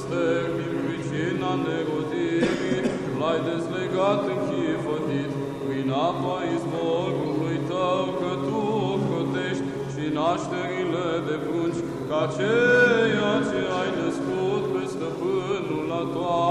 stări din pricina negotirii, l-ai dezlegat închifotit prin apa izvorului tău, că tu cotești și nașterile de prunci, ca ceea ce ai născut pe stăpânul la toate.